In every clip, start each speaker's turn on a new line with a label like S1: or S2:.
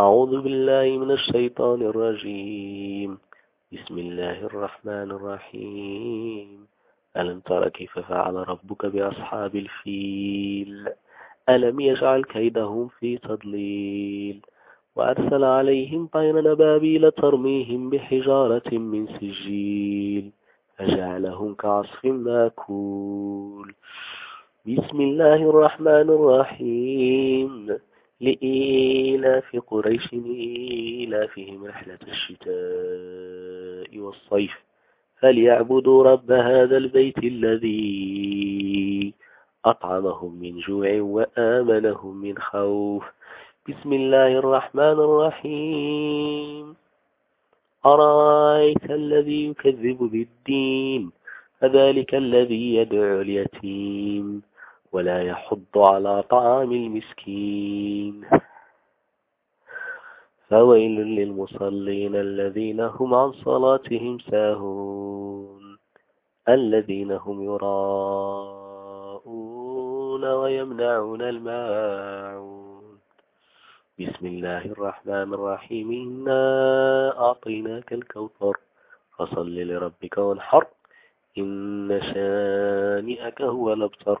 S1: أعوذ بالله من الشيطان الرجيم. بسم الله الرحمن الرحيم. ألم تر كيف فعل ربك بأصحاب الفيل؟ ألم يجعل كيدهم في تضليل؟ وأرسل عليهم طير نبابيل ترميهم بحجارة من سجيل. فجعلهم كعصف ماكول. بسم الله الرحمن الرحيم. لإيلاف قريش إيلافهم رحلة الشتاء والصيف فليعبدوا رب هذا البيت الذي أطعمهم من جوع وآمنهم من خوف بسم الله الرحمن الرحيم أرأيت الذي يكذب بالدين فذلك الذي يدعو اليتيم ولا يحض على طعام المسكين. فويل للمصلين الذين هم عن صلاتهم ساهون الذين هم يراءون ويمنعون الماعون. بسم الله الرحمن الرحيم. إنا أعطيناك الكوثر فصل لربك وانحر إن شانئك هو الأبتر.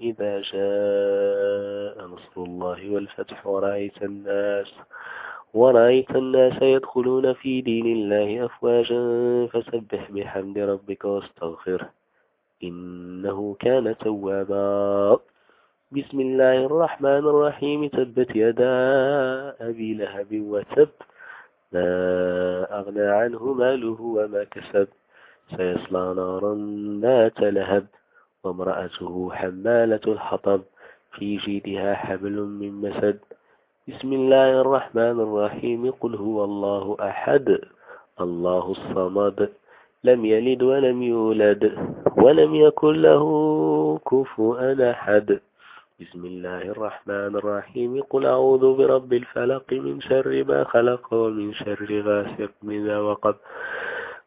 S1: إذا جاء نصر الله والفتح ورأيت الناس ورأيت الناس يدخلون في دين الله أفواجا فسبح بحمد ربك واستغفره إنه كان توابا. بسم الله الرحمن الرحيم. تبت يدا أبي لهب وتب. ما أغنى عنه ماله وما كسب. سيصلى نارا ذات لهب. وامرأته حمالة الحطب في جيدها حبل من مسد. بسم الله الرحمن الرحيم. قل هو الله أحد. الله الصمد. لم يلد ولم يولد ولم يكن له كفوا أحد. بسم الله الرحمن الرحيم. قل أعوذ برب الفلق من شر ما خلق ومن شر غاسق إذا وقب.